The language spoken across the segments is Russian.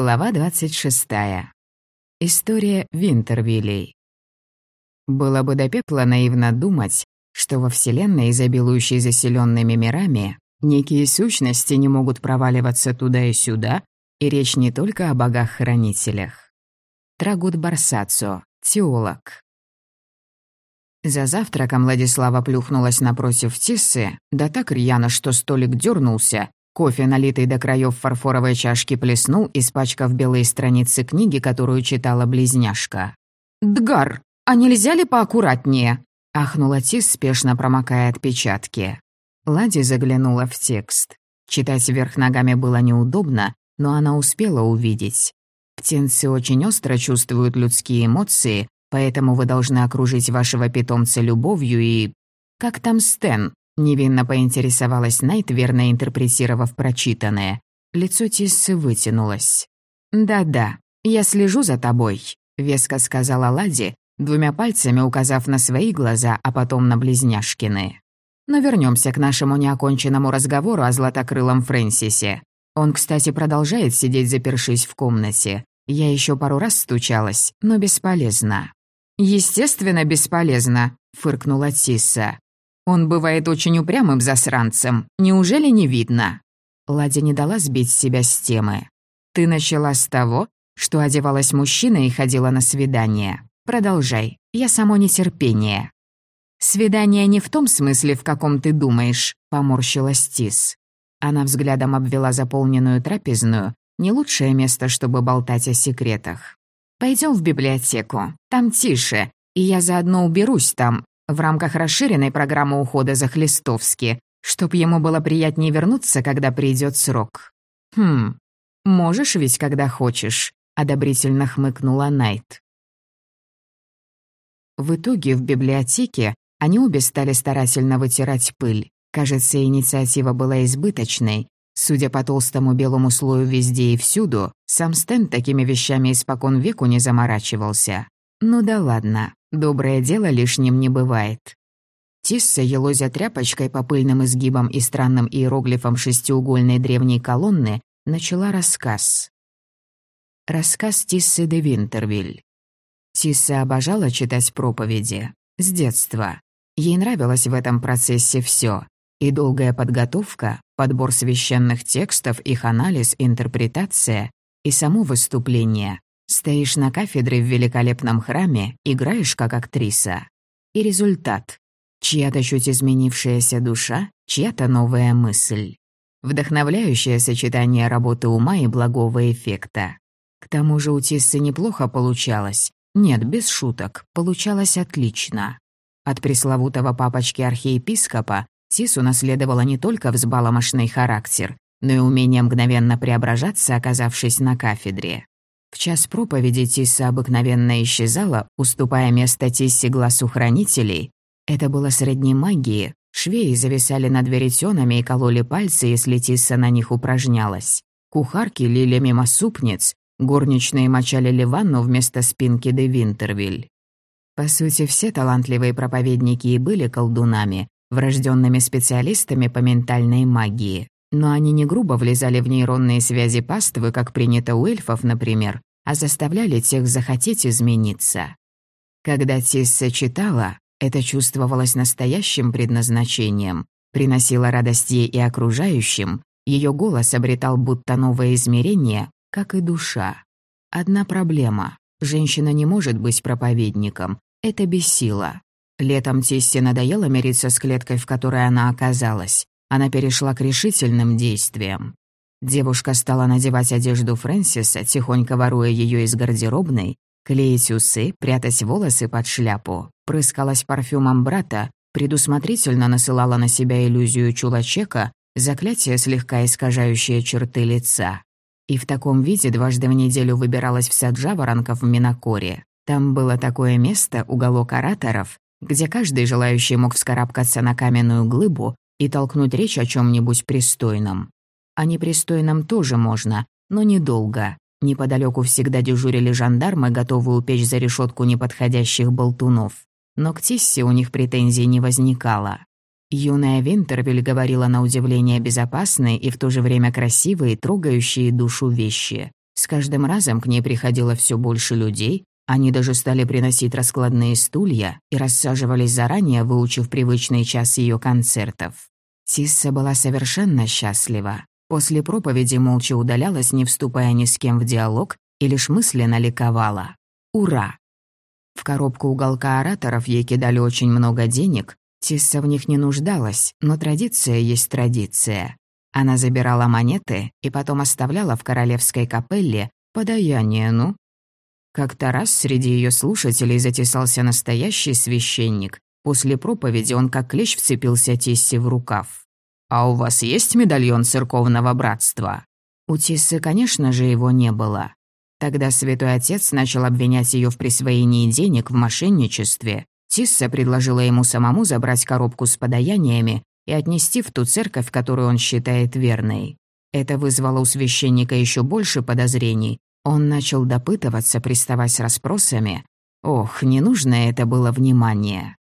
Глава 26. История Винтервиллей. Было бы до пепла наивно думать, что во Вселенной, изобилующей заселенными мирами, некие сущности не могут проваливаться туда и сюда, и речь не только о богах-хранителях. Трагут Барсацо, теолог. За завтраком Владислава плюхнулась напротив Тиссы, да так рьяно, что столик дернулся, Кофе, налитый до краев фарфоровой чашки, плеснул, испачкав белые страницы книги, которую читала близняшка. «Дгар, а нельзя ли поаккуратнее?» — ахнула Тис, спешно промокая отпечатки. Лади заглянула в текст. Читать вверх ногами было неудобно, но она успела увидеть. Птенцы очень остро чувствуют людские эмоции, поэтому вы должны окружить вашего питомца любовью и... Как там Стэн? Невинно поинтересовалась Найт, верно интерпретировав прочитанное. Лицо Тиссы вытянулось. «Да-да, я слежу за тобой», — веско сказала Лади, двумя пальцами указав на свои глаза, а потом на близняшкины. Но вернемся к нашему неоконченному разговору о златокрылом Фрэнсисе. Он, кстати, продолжает сидеть запершись в комнате. Я еще пару раз стучалась, но бесполезно. «Естественно, бесполезно», — фыркнула Тисса. Он бывает очень упрямым засранцем. Неужели не видно?» Ладя не дала сбить себя с темы. «Ты начала с того, что одевалась мужчина и ходила на свидание. Продолжай. Я само нетерпение». «Свидание не в том смысле, в каком ты думаешь», — поморщилась Тис. Она взглядом обвела заполненную трапезную, не лучшее место, чтобы болтать о секретах. Пойдем в библиотеку, там тише, и я заодно уберусь там, в рамках расширенной программы ухода за Хлестовски, чтоб ему было приятнее вернуться, когда придет срок. «Хм, можешь ведь, когда хочешь», — одобрительно хмыкнула Найт. В итоге в библиотеке они обе стали старательно вытирать пыль. Кажется, инициатива была избыточной. Судя по толстому белому слою везде и всюду, сам Стэн такими вещами испокон веку не заморачивался. Ну да ладно, доброе дело лишним не бывает. Тисса, елозя тряпочкой по пыльным изгибам и странным иероглифам шестиугольной древней колонны, начала рассказ. Рассказ Тиссы де Винтервиль. Тисса обожала читать проповеди. С детства. Ей нравилось в этом процессе все: И долгая подготовка, подбор священных текстов, их анализ, интерпретация, и само выступление, Стоишь на кафедре в великолепном храме, играешь как актриса. И результат. Чья-то чуть изменившаяся душа, чья-то новая мысль. Вдохновляющее сочетание работы ума и благого эффекта. К тому же у Тиссы неплохо получалось. Нет, без шуток, получалось отлично. От пресловутого папочки-архиепископа Тису наследовала не только взбаломошный характер, но и умение мгновенно преображаться, оказавшись на кафедре. В час проповеди Тисса обыкновенно исчезала, уступая место Тиссе глазу хранителей. Это было средней магии. Швеи зависали над веретенами и кололи пальцы, если Тисса на них упражнялась. Кухарки лили мимо супниц, горничные мочали ливанну вместо спинки де Винтервиль. По сути, все талантливые проповедники и были колдунами, врожденными специалистами по ментальной магии. Но они не грубо влезали в нейронные связи паствы, как принято у эльфов, например, а заставляли тех захотеть измениться. Когда Тисса читала, это чувствовалось настоящим предназначением, приносило радость ей и окружающим, ее голос обретал будто новое измерение, как и душа. Одна проблема — женщина не может быть проповедником, это бессила. Летом Тиссе надоело мириться с клеткой, в которой она оказалась, она перешла к решительным действиям. Девушка стала надевать одежду Фрэнсиса, тихонько воруя ее из гардеробной, клеить усы, прятать волосы под шляпу, прыскалась парфюмом брата, предусмотрительно насылала на себя иллюзию чулачека, заклятие, слегка искажающее черты лица. И в таком виде дважды в неделю выбиралась в сад в Минокоре. Там было такое место, уголок ораторов, где каждый желающий мог вскарабкаться на каменную глыбу и толкнуть речь о чем нибудь пристойном. О непристойном тоже можно, но недолго. Неподалеку всегда дежурили жандармы, готовые упечь за решетку неподходящих болтунов. Но к Тиссе у них претензий не возникало. Юная Винтервиль говорила на удивление безопасные и в то же время красивые, трогающие душу вещи. С каждым разом к ней приходило все больше людей, они даже стали приносить раскладные стулья и рассаживались заранее, выучив привычный час ее концертов. Тисса была совершенно счастлива. После проповеди молча удалялась, не вступая ни с кем в диалог, и лишь мысленно ликовала. «Ура!» В коробку уголка ораторов ей кидали очень много денег, Тисса в них не нуждалась, но традиция есть традиция. Она забирала монеты и потом оставляла в королевской капелле подаяние, ну, как-то раз среди ее слушателей затесался настоящий священник. После проповеди он как клещ вцепился Тиссе в рукав. «А у вас есть медальон церковного братства?» У Тиссы, конечно же, его не было. Тогда святой отец начал обвинять ее в присвоении денег в мошенничестве. Тисса предложила ему самому забрать коробку с подаяниями и отнести в ту церковь, которую он считает верной. Это вызвало у священника еще больше подозрений, он начал допытываться, приставать с расспросами. Ох, ненужное это было внимание.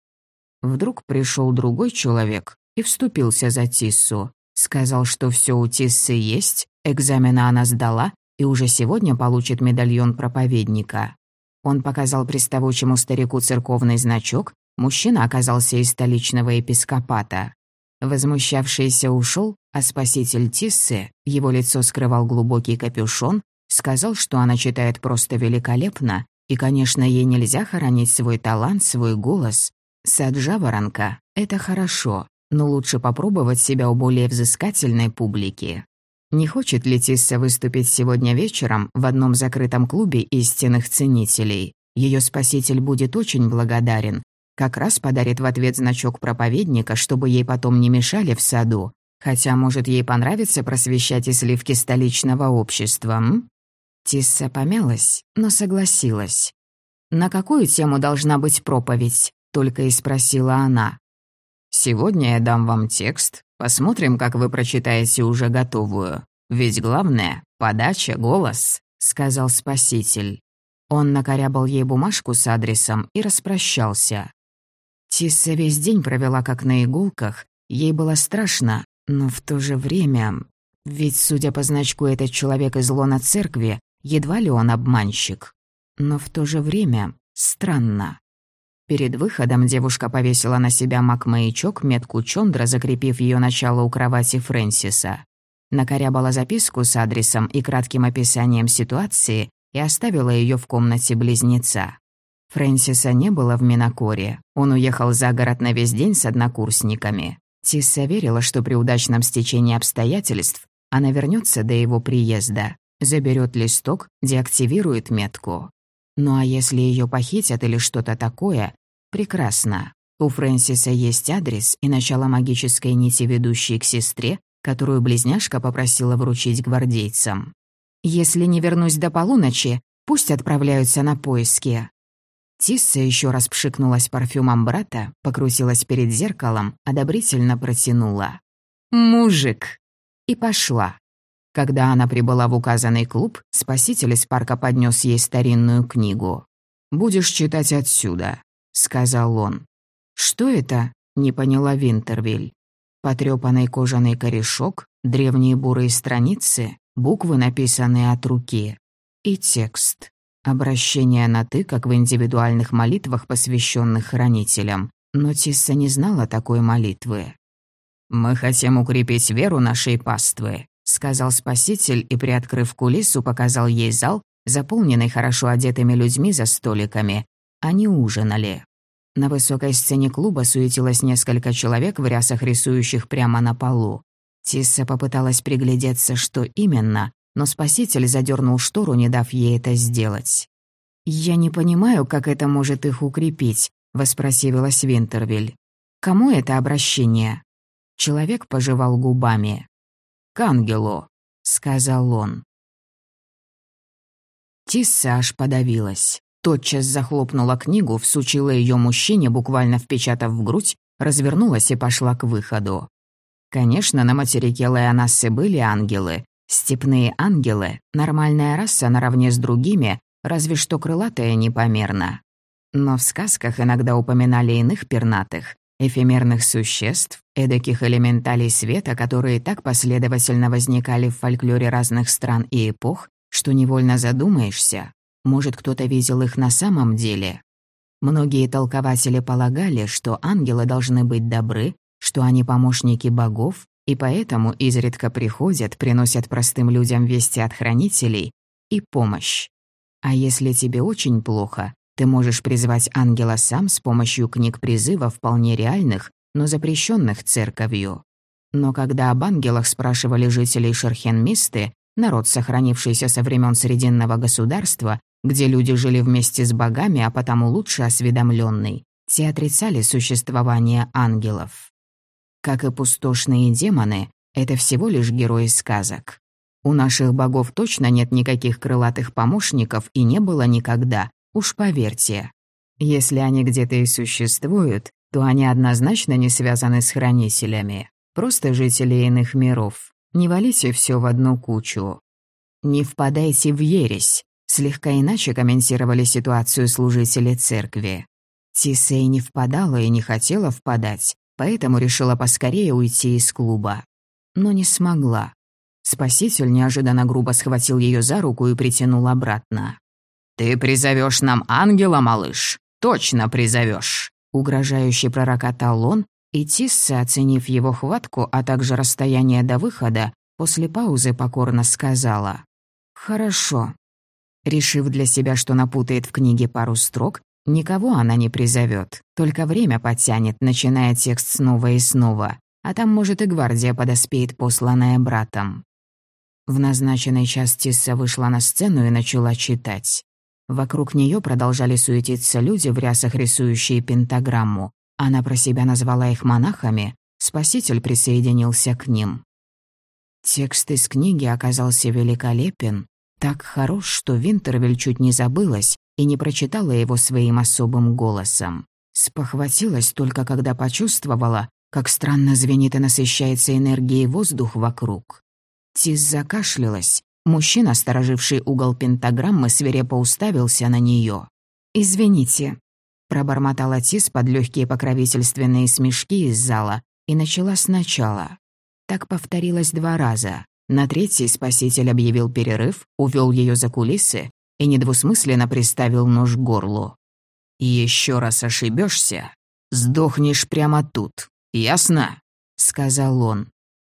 Вдруг пришел другой человек и вступился за Тиссу. Сказал, что все у Тиссы есть, экзамена она сдала и уже сегодня получит медальон проповедника. Он показал приставучему старику церковный значок, мужчина оказался из столичного епископата. Возмущавшийся ушел, а спаситель Тиссы, его лицо скрывал глубокий капюшон, Сказал, что она читает просто великолепно, и, конечно, ей нельзя хоронить свой талант, свой голос. Сад жаворонка — это хорошо, но лучше попробовать себя у более взыскательной публики. Не хочет ли Тисса выступить сегодня вечером в одном закрытом клубе истинных ценителей? Ее спаситель будет очень благодарен. Как раз подарит в ответ значок проповедника, чтобы ей потом не мешали в саду. Хотя, может, ей понравится просвещать и сливки столичного общества, м? Тисса помялась, но согласилась. «На какую тему должна быть проповедь?» — только и спросила она. «Сегодня я дам вам текст. Посмотрим, как вы прочитаете уже готовую. Ведь главное — подача, голос», — сказал Спаситель. Он накорябал ей бумажку с адресом и распрощался. Тисса весь день провела как на иголках. Ей было страшно, но в то же время... Ведь, судя по значку, этот человек из лона церкви, Едва ли он обманщик. Но в то же время странно. Перед выходом девушка повесила на себя мак-маячок, метку Чондра, закрепив ее начало у кровати Фрэнсиса. Накорябала записку с адресом и кратким описанием ситуации и оставила ее в комнате близнеца. Фрэнсиса не было в Минакоре. Он уехал за город на весь день с однокурсниками. Тисса верила, что при удачном стечении обстоятельств она вернется до его приезда заберет листок, деактивирует метку. Ну а если ее похитят или что-то такое, прекрасно. У Фрэнсиса есть адрес и начало магической нити, ведущей к сестре, которую близняшка попросила вручить гвардейцам. «Если не вернусь до полуночи, пусть отправляются на поиски». Тисса еще раз пшикнулась парфюмом брата, покрутилась перед зеркалом, одобрительно протянула. «Мужик!» И пошла. Когда она прибыла в указанный клуб, спаситель из парка поднес ей старинную книгу. «Будешь читать отсюда», — сказал он. «Что это?» — не поняла Винтервиль. Потрёпанный кожаный корешок, древние бурые страницы, буквы, написанные от руки. И текст. Обращение на «ты», как в индивидуальных молитвах, посвященных хранителям. Но Тисса не знала такой молитвы. «Мы хотим укрепить веру нашей паствы», сказал спаситель и, приоткрыв кулису, показал ей зал, заполненный хорошо одетыми людьми за столиками. Они ужинали. На высокой сцене клуба суетилось несколько человек в рясах, рисующих прямо на полу. Тисса попыталась приглядеться, что именно, но спаситель задернул штору, не дав ей это сделать. «Я не понимаю, как это может их укрепить», — воспросивилась Винтервиль. «Кому это обращение?» Человек пожевал губами к ангелу», — сказал он. Тисса аж подавилась. Тотчас захлопнула книгу, всучила ее мужчине, буквально впечатав в грудь, развернулась и пошла к выходу. Конечно, на материке Леонассы были ангелы. Степные ангелы — нормальная раса наравне с другими, разве что крылатая непомерно. Но в сказках иногда упоминали иных пернатых, эфемерных существ, эдаких элементалей света, которые так последовательно возникали в фольклоре разных стран и эпох, что невольно задумаешься, может, кто-то видел их на самом деле. Многие толкователи полагали, что ангелы должны быть добры, что они помощники богов, и поэтому изредка приходят, приносят простым людям вести от хранителей и помощь. А если тебе очень плохо, ты можешь призвать ангела сам с помощью книг призыва вполне реальных, но запрещенных церковью. Но когда об ангелах спрашивали жителей Шерхенмисты, народ, сохранившийся со времен Срединного государства, где люди жили вместе с богами, а потому лучше осведомленный, те отрицали существование ангелов. Как и пустошные демоны, это всего лишь герои сказок. У наших богов точно нет никаких крылатых помощников и не было никогда, уж поверьте. Если они где-то и существуют, то они однозначно не связаны с хранителями. Просто жители иных миров. Не валите все в одну кучу. Не впадайте в ересь, слегка иначе комментировали ситуацию служители церкви. Тисей не впадала и не хотела впадать, поэтому решила поскорее уйти из клуба. Но не смогла. Спаситель неожиданно грубо схватил ее за руку и притянул обратно. «Ты призовешь нам ангела, малыш? Точно призовешь!» Угрожающе пророкотал он, и Тисса, оценив его хватку, а также расстояние до выхода, после паузы покорно сказала «Хорошо». Решив для себя, что напутает в книге пару строк, никого она не призовет, только время подтянет, начиная текст снова и снова, а там, может, и гвардия подоспеет, посланная братом. В назначенный час Тисса вышла на сцену и начала читать. Вокруг нее продолжали суетиться люди в рясах, рисующие пентаграмму. Она про себя назвала их монахами, спаситель присоединился к ним. Текст из книги оказался великолепен, так хорош, что Винтервель чуть не забылась и не прочитала его своим особым голосом. Спохватилась только, когда почувствовала, как странно звенит и насыщается энергией воздух вокруг. Тис закашлялась. Мужчина, стороживший угол пентаграммы, свирепо уставился на нее. «Извините», — пробормотала Тис под легкие покровительственные смешки из зала и начала сначала. Так повторилось два раза. На третий спаситель объявил перерыв, увел ее за кулисы и недвусмысленно приставил нож к горлу. Еще раз ошибешься, сдохнешь прямо тут, ясно?» — сказал он.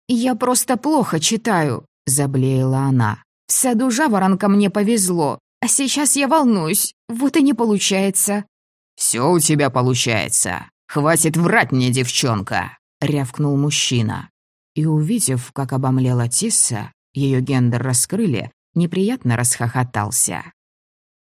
«Я просто плохо читаю», — заблеяла она. «В саду жаворонка мне повезло, а сейчас я волнуюсь, вот и не получается». «Все у тебя получается. Хватит врать мне, девчонка», — рявкнул мужчина и, увидев, как обомлела Тисса, ее гендер раскрыли, неприятно расхохотался.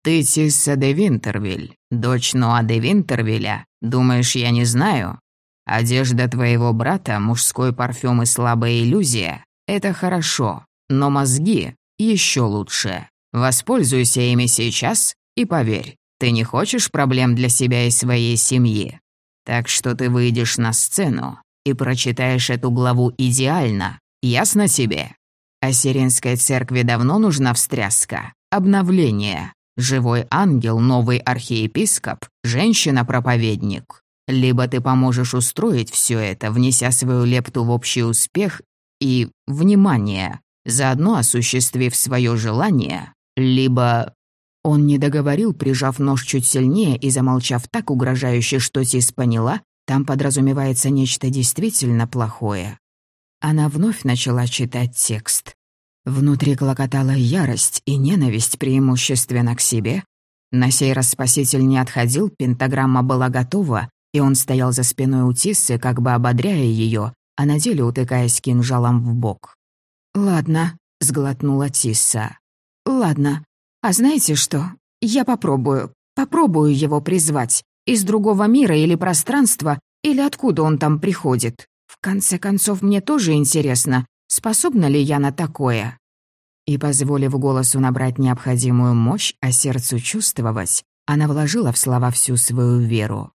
«Ты Тисса де Винтервиль, дочь Ноа де Винтервилля. Думаешь, я не знаю? Одежда твоего брата, мужской парфюм и слабая иллюзия — это хорошо, но мозги еще лучше. Воспользуйся ими сейчас и поверь, ты не хочешь проблем для себя и своей семьи. Так что ты выйдешь на сцену и прочитаешь эту главу идеально, ясно тебе? Ассиринской церкви давно нужна встряска, обновление. Живой ангел, новый архиепископ, женщина-проповедник. Либо ты поможешь устроить все это, внеся свою лепту в общий успех и, внимание, заодно осуществив свое желание, либо... Он не договорил, прижав нож чуть сильнее и замолчав так угрожающе, что Тис поняла, там подразумевается нечто действительно плохое. Она вновь начала читать текст. Внутри клокотала ярость и ненависть преимущественно к себе. На сей раз спаситель не отходил, пентаграмма была готова, и он стоял за спиной у Тиссы, как бы ободряя ее, а на деле утыкаясь кинжалом в бок. «Ладно», — сглотнула Тисса. «Ладно. А знаете что? Я попробую. Попробую его призвать. Из другого мира или пространства, или откуда он там приходит. В конце концов, мне тоже интересно, способна ли я на такое. И, позволив голосу набрать необходимую мощь, а сердцу чувствовать, она вложила в слова всю свою веру.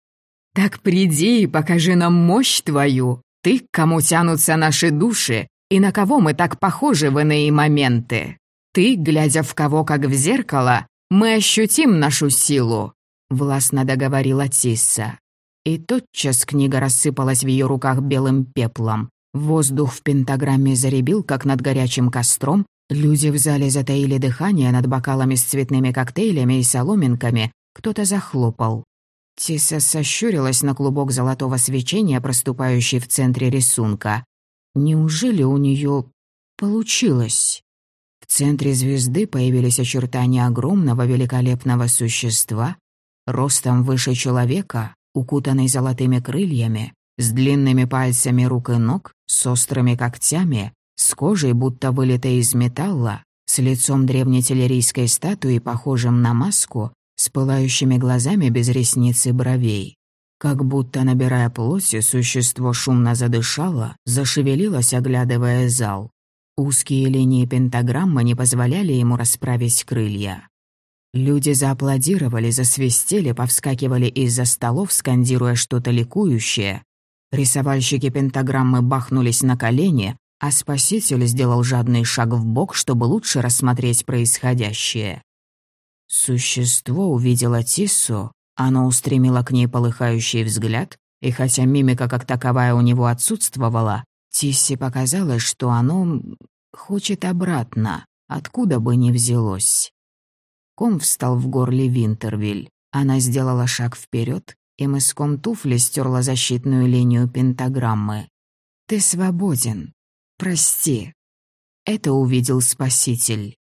«Так приди и покажи нам мощь твою, ты, к кому тянутся наши души, и на кого мы так похожи в иные моменты. Ты, глядя в кого как в зеркало, мы ощутим нашу силу, властно договорила Тисса. И тотчас книга рассыпалась в ее руках белым пеплом. Воздух в пентаграмме заребил, как над горячим костром, Люди в зале затаили дыхание над бокалами с цветными коктейлями и соломинками, кто-то захлопал. Тиса сощурилась на клубок золотого свечения, проступающий в центре рисунка. Неужели у нее получилось? В центре звезды появились очертания огромного великолепного существа, ростом выше человека, укутанный золотыми крыльями, с длинными пальцами рук и ног, с острыми когтями, с кожей, будто вылитой из металла, с лицом древнетелерийской статуи, похожим на маску, с пылающими глазами без ресниц и бровей. Как будто, набирая плоти, существо шумно задышало, зашевелилось, оглядывая зал. Узкие линии пентаграммы не позволяли ему расправить крылья. Люди зааплодировали, засвистели, повскакивали из-за столов, скандируя что-то ликующее. Рисовальщики пентаграммы бахнулись на колени, а спаситель сделал жадный шаг в бок, чтобы лучше рассмотреть происходящее. Существо увидело Тиссу, оно устремило к ней полыхающий взгляд, и хотя мимика как таковая у него отсутствовала, Тиссе показалось, что оно хочет обратно, откуда бы ни взялось. Ком встал в горле Винтервиль. Она сделала шаг вперед и мыском туфли стерла защитную линию пентаграммы. «Ты свободен. Прости». Это увидел Спаситель.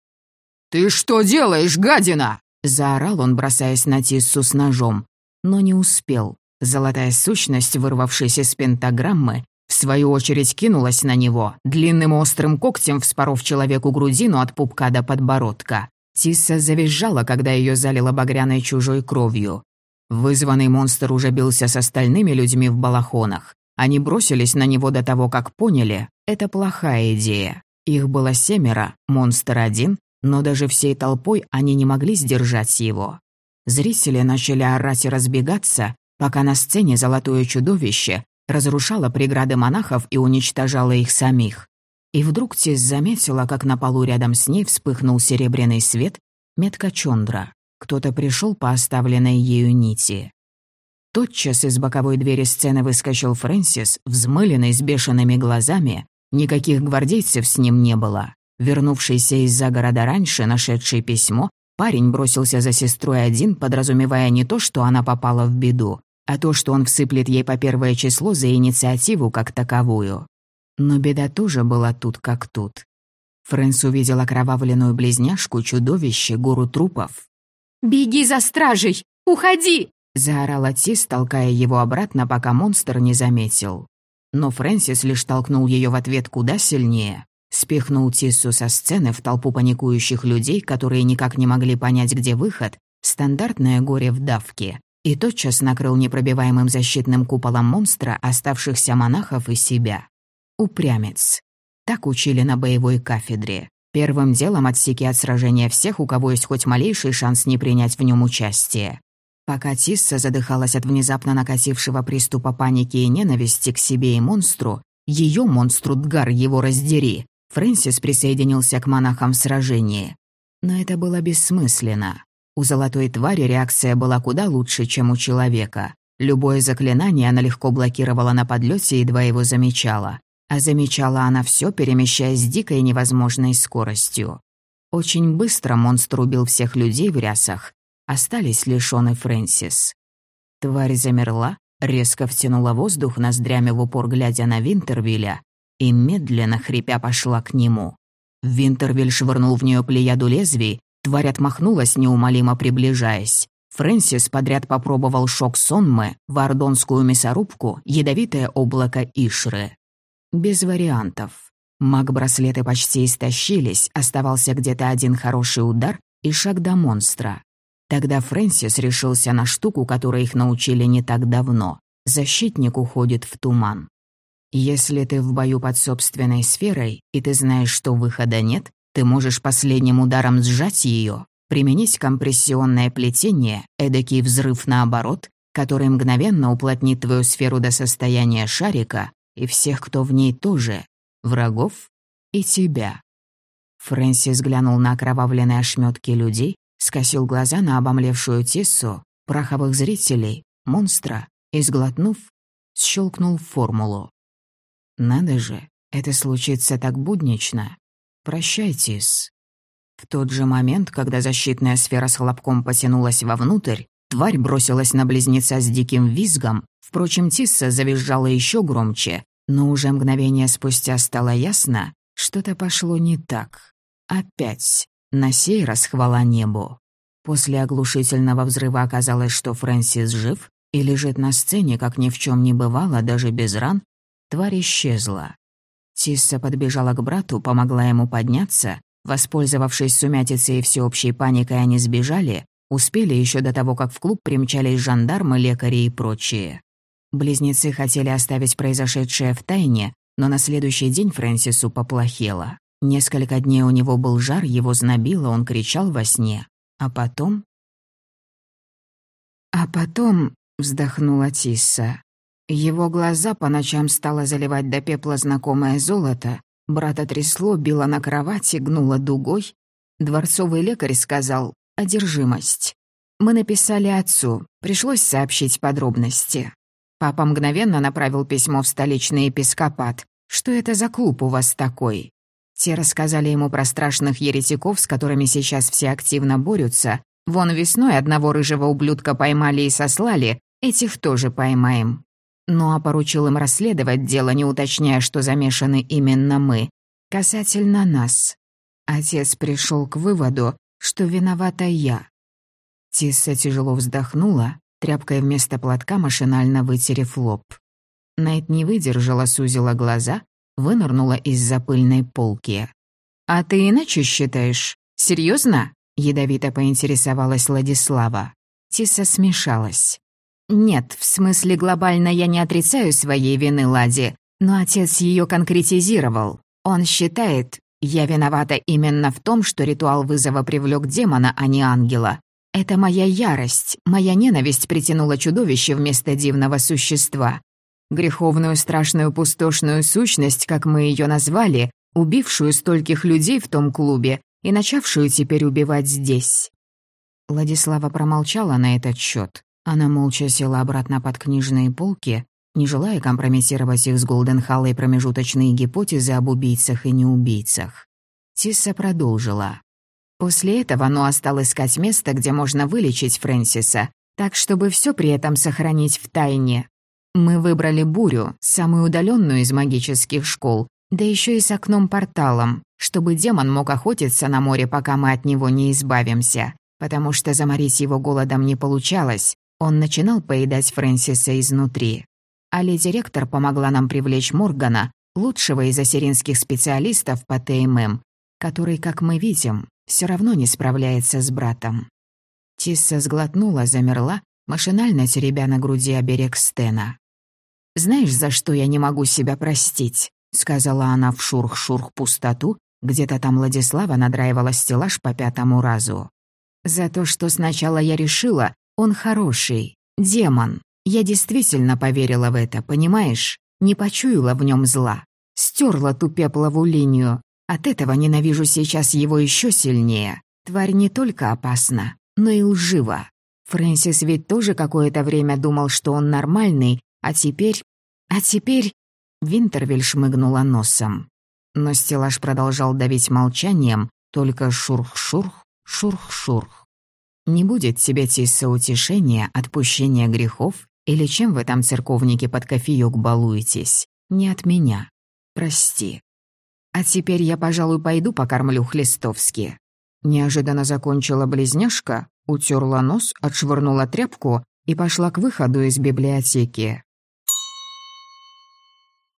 «Ты что делаешь, гадина?» Заорал он, бросаясь на Тиссу с ножом. Но не успел. Золотая сущность, вырвавшаяся из пентаграммы, в свою очередь кинулась на него, длинным острым когтем вспоров человеку грудину от пупка до подбородка. Тисса завизжала, когда ее залило багряной чужой кровью. Вызванный монстр уже бился с остальными людьми в балахонах. Они бросились на него до того, как поняли, это плохая идея. Их было семеро, монстр один, но даже всей толпой они не могли сдержать его. Зрители начали орать и разбегаться, пока на сцене золотое чудовище разрушало преграды монахов и уничтожало их самих. И вдруг Тис заметила, как на полу рядом с ней вспыхнул серебряный свет, метка Чондра. Кто-то пришел по оставленной ею нити. Тотчас из боковой двери сцены выскочил Фрэнсис, взмыленный с бешеными глазами. Никаких гвардейцев с ним не было. Вернувшийся из-за города раньше, нашедший письмо, парень бросился за сестрой один, подразумевая не то, что она попала в беду, а то, что он всыплет ей по первое число за инициативу как таковую. Но беда тоже была тут как тут. Фрэнс увидел окровавленную близняшку, чудовище, гору трупов. «Беги за стражей! Уходи!» — заорала Тис, толкая его обратно, пока монстр не заметил. Но Фрэнсис лишь толкнул ее в ответ куда сильнее. Спихнул Тиссу со сцены в толпу паникующих людей, которые никак не могли понять, где выход, стандартное горе в давке, и тотчас накрыл непробиваемым защитным куполом монстра оставшихся монахов и себя. Упрямец. Так учили на боевой кафедре. Первым делом отсеки от сражения всех, у кого есть хоть малейший шанс не принять в нем участие. Пока Тисса задыхалась от внезапно накатившего приступа паники и ненависти к себе и монстру, ее монстру Дгар его раздери, Фрэнсис присоединился к монахам в сражении. Но это было бессмысленно. У золотой твари реакция была куда лучше, чем у человека. Любое заклинание она легко блокировала на подлете, едва его замечала. А замечала она все, перемещаясь с дикой невозможной скоростью. Очень быстро монстр убил всех людей в рясах. Остались лишь и Фрэнсис. Тварь замерла, резко втянула воздух ноздрями в упор, глядя на Винтервилля, и медленно, хрипя, пошла к нему. Винтервиль швырнул в нее плеяду лезвий, тварь отмахнулась, неумолимо приближаясь. Фрэнсис подряд попробовал шок сонмы, вардонскую мясорубку, ядовитое облако Ишры. Без вариантов. Маг-браслеты почти истощились, оставался где-то один хороший удар и шаг до монстра. Тогда Фрэнсис решился на штуку, которой их научили не так давно. Защитник уходит в туман. Если ты в бою под собственной сферой, и ты знаешь, что выхода нет, ты можешь последним ударом сжать ее, применить компрессионное плетение, эдакий взрыв наоборот, который мгновенно уплотнит твою сферу до состояния шарика и всех, кто в ней тоже, врагов и тебя. Фрэнсис глянул на окровавленные ошметки людей, скосил глаза на обомлевшую Тессу, праховых зрителей, монстра и, сглотнув, щелкнул формулу. Надо же, это случится так буднично. «Прощай, Тис». В тот же момент, когда защитная сфера с хлопком потянулась вовнутрь, тварь бросилась на близнеца с диким визгом. Впрочем, Тисса завизжала еще громче, но уже мгновение спустя стало ясно, что-то пошло не так. Опять. На сей раз хвала небу. После оглушительного взрыва оказалось, что Фрэнсис жив и лежит на сцене, как ни в чем не бывало, даже без ран. Тварь исчезла. Тисса подбежала к брату, помогла ему подняться. Воспользовавшись сумятицей и всеобщей паникой, они сбежали, успели еще до того, как в клуб примчались жандармы, лекари и прочие. Близнецы хотели оставить произошедшее в тайне, но на следующий день Фрэнсису поплохело. Несколько дней у него был жар, его знобило, он кричал во сне. А потом... «А потом...» — вздохнула Тисса. Его глаза по ночам стало заливать до пепла знакомое золото, брата трясло, било на кровати, гнуло дугой. Дворцовый лекарь сказал «одержимость». Мы написали отцу, пришлось сообщить подробности. Папа мгновенно направил письмо в столичный епископат. «Что это за клуб у вас такой?» Те рассказали ему про страшных еретиков, с которыми сейчас все активно борются. Вон весной одного рыжего ублюдка поймали и сослали, этих тоже поймаем. Ну а поручил им расследовать дело, не уточняя, что замешаны именно мы. Касательно нас. Отец пришел к выводу, что виновата я. Тисса тяжело вздохнула, тряпкой вместо платка машинально вытерев лоб. Найт не выдержала, сузила глаза, вынырнула из-за пыльной полки. «А ты иначе считаешь? Серьезно? ядовито поинтересовалась Владислава. Тисса смешалась. «Нет, в смысле глобально я не отрицаю своей вины, Лади, но отец ее конкретизировал. Он считает, я виновата именно в том, что ритуал вызова привлек демона, а не ангела. Это моя ярость, моя ненависть притянула чудовище вместо дивного существа. Греховную страшную пустошную сущность, как мы ее назвали, убившую стольких людей в том клубе и начавшую теперь убивать здесь. Владислава промолчала на этот счет. Она молча села обратно под книжные полки, не желая компрометировать их с Голденхаллой промежуточные гипотезы об убийцах и неубийцах. Тисса продолжила. После этого оно стал искать место, где можно вылечить Фрэнсиса, так чтобы все при этом сохранить в тайне. Мы выбрали бурю, самую удаленную из магических школ, да еще и с окном-порталом, чтобы демон мог охотиться на море, пока мы от него не избавимся, потому что заморить его голодом не получалось, он начинал поедать Фрэнсиса изнутри. А леди-ректор помогла нам привлечь Моргана, лучшего из ассиринских специалистов по ТММ, который, как мы видим, все равно не справляется с братом. Тисса сглотнула, замерла, машинально теребя на груди оберег Стена. «Знаешь, за что я не могу себя простить?» — сказала она в шурх-шурх пустоту, где-то там Владислава надраивала стеллаж по пятому разу. «За то, что сначала я решила, он хороший, демон. Я действительно поверила в это, понимаешь? Не почуяла в нем зла. Стерла ту пепловую линию. От этого ненавижу сейчас его еще сильнее. Тварь не только опасна, но и лжива. Фрэнсис ведь тоже какое-то время думал, что он нормальный, а теперь... А теперь... Винтервиль шмыгнула носом. Но стеллаж продолжал давить молчанием, только шурх-шурх, шурх-шурх. Не будет тебе тиса утешения, отпущения грехов или чем в этом церковнике под кофеёк балуетесь? Не от меня. Прости. А теперь я, пожалуй, пойду покормлю Хлистовски. Неожиданно закончила близняшка, утерла нос, отшвырнула тряпку и пошла к выходу из библиотеки.